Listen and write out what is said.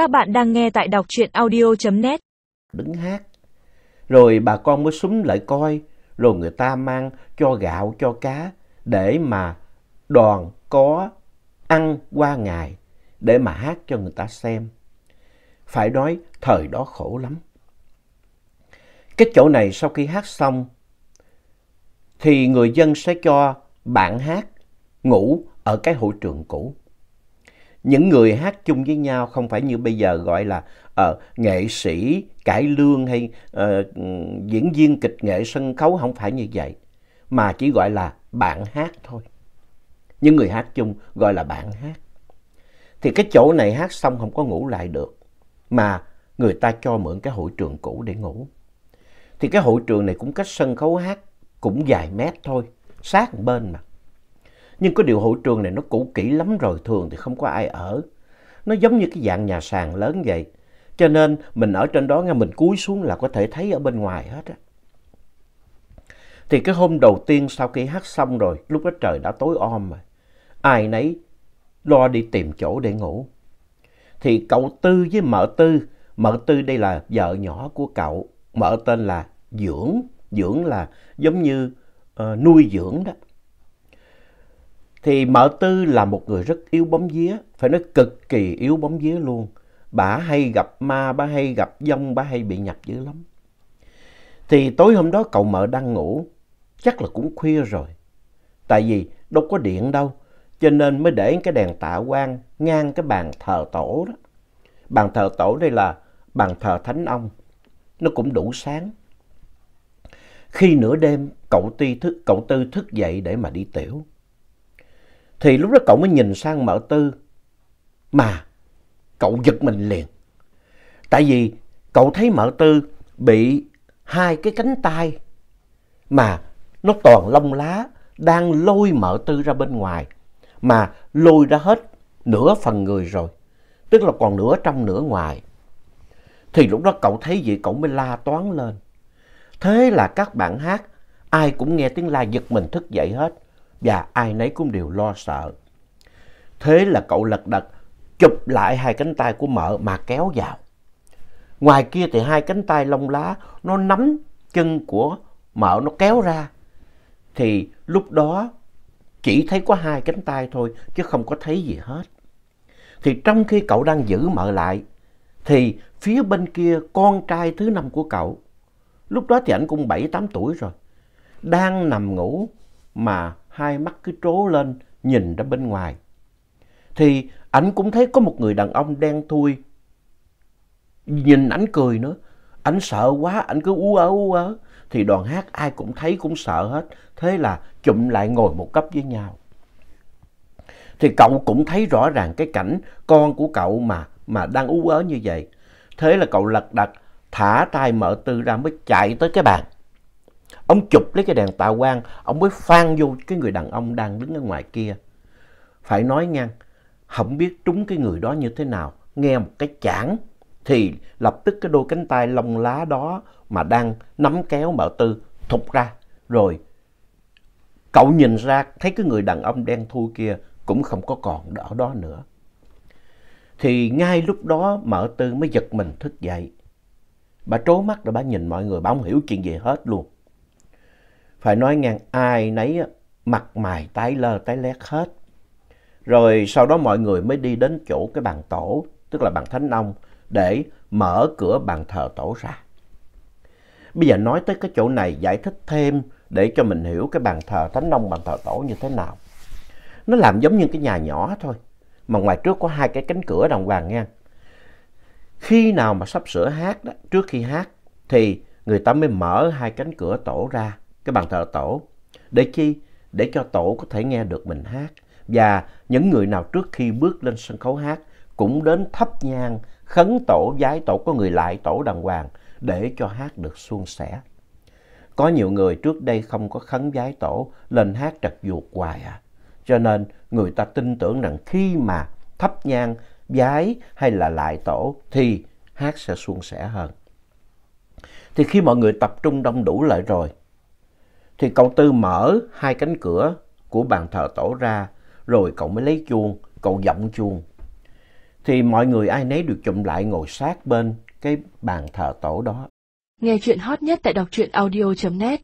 Các bạn đang nghe tại đọc truyện audio.net. Đứng hát. Rồi bà con mới súng lại coi. Rồi người ta mang cho gạo, cho cá. Để mà đoàn có ăn qua ngày. Để mà hát cho người ta xem. Phải nói thời đó khổ lắm. Cái chỗ này sau khi hát xong. Thì người dân sẽ cho bạn hát ngủ ở cái hội trường cũ những người hát chung với nhau không phải như bây giờ gọi là uh, nghệ sĩ cải lương hay uh, diễn viên kịch nghệ sân khấu không phải như vậy mà chỉ gọi là bạn hát thôi. Những người hát chung gọi là bạn hát. Thì cái chỗ này hát xong không có ngủ lại được mà người ta cho mượn cái hội trường cũ để ngủ. Thì cái hội trường này cũng cách sân khấu hát cũng vài mét thôi sát bên mà nhưng có điều hội trường này nó cũ kỹ lắm rồi, thường thì không có ai ở. Nó giống như cái dạng nhà sàn lớn vậy. Cho nên mình ở trên đó nghe mình cúi xuống là có thể thấy ở bên ngoài hết á. Thì cái hôm đầu tiên sau khi hát xong rồi, lúc đó trời đã tối om rồi. Ai nấy lo đi tìm chỗ để ngủ. Thì cậu Tư với mợ Tư, mợ Tư đây là vợ nhỏ của cậu, mợ tên là Dưỡng, Dưỡng là giống như uh, nuôi dưỡng đó thì Mợ Tư là một người rất yếu bóng vía, phải nói cực kỳ yếu bóng vía luôn. Bà hay gặp ma, bà hay gặp dông, bà hay bị nhập dữ lắm. Thì tối hôm đó cậu Mợ đang ngủ, chắc là cũng khuya rồi. Tại vì đâu có điện đâu, cho nên mới để cái đèn tạ quang ngang cái bàn thờ tổ đó. Bàn thờ tổ đây là bàn thờ thánh ông, nó cũng đủ sáng. Khi nửa đêm cậu, ti thức, cậu Tư thức dậy để mà đi tiểu. Thì lúc đó cậu mới nhìn sang mợ tư. Mà cậu giật mình liền. Tại vì cậu thấy mợ tư bị hai cái cánh tay mà nó toàn lông lá đang lôi mợ tư ra bên ngoài. Mà lôi ra hết nửa phần người rồi. Tức là còn nửa trong nửa ngoài. Thì lúc đó cậu thấy vậy cậu mới la toán lên. Thế là các bạn hát, ai cũng nghe tiếng la giật mình thức dậy hết và ai nấy cũng đều lo sợ. Thế là cậu lật đật chụp lại hai cánh tay của mợ mà kéo vào. Ngoài kia thì hai cánh tay lông lá, nó nắm chân của mợ, nó kéo ra. Thì lúc đó chỉ thấy có hai cánh tay thôi, chứ không có thấy gì hết. Thì trong khi cậu đang giữ mợ lại, thì phía bên kia con trai thứ năm của cậu, lúc đó thì anh cũng 7-8 tuổi rồi, đang nằm ngủ mà hai mắt cứ trố lên nhìn ra bên ngoài. Thì ảnh cũng thấy có một người đàn ông đen thui. Nhìn ảnh cười nữa. Ảnh sợ quá, ảnh cứ ú ớ ú ớ. Thì đoàn hát ai cũng thấy cũng sợ hết. Thế là chụm lại ngồi một cấp với nhau. Thì cậu cũng thấy rõ ràng cái cảnh con của cậu mà mà đang ú ớ như vậy. Thế là cậu lật đật thả tay mở tư ra mới chạy tới cái bàn. Ông chụp lấy cái đèn tạ quang, ông mới phan vô cái người đàn ông đang đứng ở ngoài kia. Phải nói ngang, không biết trúng cái người đó như thế nào, nghe một cái chảng thì lập tức cái đôi cánh tay lông lá đó mà đang nắm kéo mở tư thụt ra. Rồi cậu nhìn ra thấy cái người đàn ông đen thui kia cũng không có còn ở đó nữa. Thì ngay lúc đó mở tư mới giật mình thức dậy. Bà trố mắt rồi bà nhìn mọi người, bà không hiểu chuyện gì hết luôn phải nói ngang ai nấy mặt mày tái lơ tái lét hết. Rồi sau đó mọi người mới đi đến chỗ cái bàn tổ, tức là bàn thánh ông, để mở cửa bàn thờ tổ ra. Bây giờ nói tới cái chỗ này giải thích thêm để cho mình hiểu cái bàn thờ thánh ông, bàn thờ tổ như thế nào. Nó làm giống như cái nhà nhỏ thôi, mà ngoài trước có hai cái cánh cửa đồng vàng nha. Khi nào mà sắp sửa hát đó, trước khi hát, thì người ta mới mở hai cánh cửa tổ ra cái bàn thờ tổ. Để chi? Để cho tổ có thể nghe được mình hát. Và những người nào trước khi bước lên sân khấu hát cũng đến thắp nhang, khấn tổ, giái tổ, có người lại tổ đàng hoàng để cho hát được suôn sẻ. Có nhiều người trước đây không có khấn giái tổ, lên hát trật ruột hoài à. Cho nên người ta tin tưởng rằng khi mà thắp nhang, giái hay là lại tổ thì hát sẽ suôn sẻ hơn. Thì khi mọi người tập trung đông đủ lại rồi thì cậu Tư mở hai cánh cửa của bàn thờ tổ ra, rồi cậu mới lấy chuông, cậu giọng chuông. Thì mọi người ai nấy được chụm lại ngồi sát bên cái bàn thờ tổ đó. Nghe chuyện hot nhất tại đọc truyện audio.net